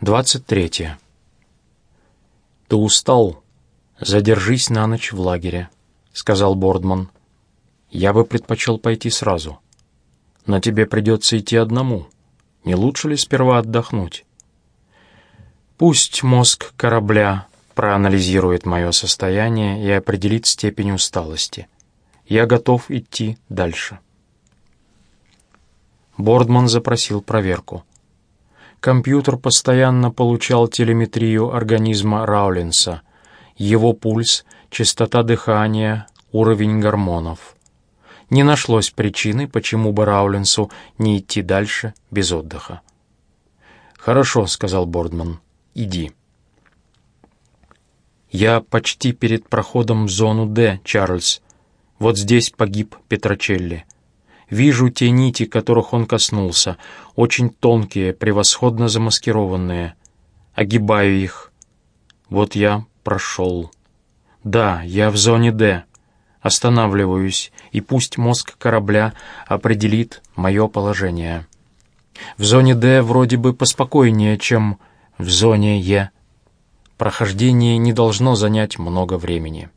23. «Ты устал? Задержись на ночь в лагере», — сказал Бордман. «Я бы предпочел пойти сразу. Но тебе придется идти одному. Не лучше ли сперва отдохнуть?» «Пусть мозг корабля проанализирует мое состояние и определит степень усталости. Я готов идти дальше». Бордман запросил проверку компьютер постоянно получал телеметрию организма Раулинса, его пульс, частота дыхания, уровень гормонов. Не нашлось причины, почему бы Раулинсу не идти дальше без отдыха. «Хорошо», — сказал Бордман, — «иди». «Я почти перед проходом в зону Д, Чарльз. Вот здесь погиб Петрочелли. Вижу те нити, которых он коснулся, очень тонкие, превосходно замаскированные. Огибаю их. Вот я прошел. Да, я в зоне «Д». Останавливаюсь, и пусть мозг корабля определит мое положение. В зоне «Д» вроде бы поспокойнее, чем в зоне «Е». Прохождение не должно занять много времени.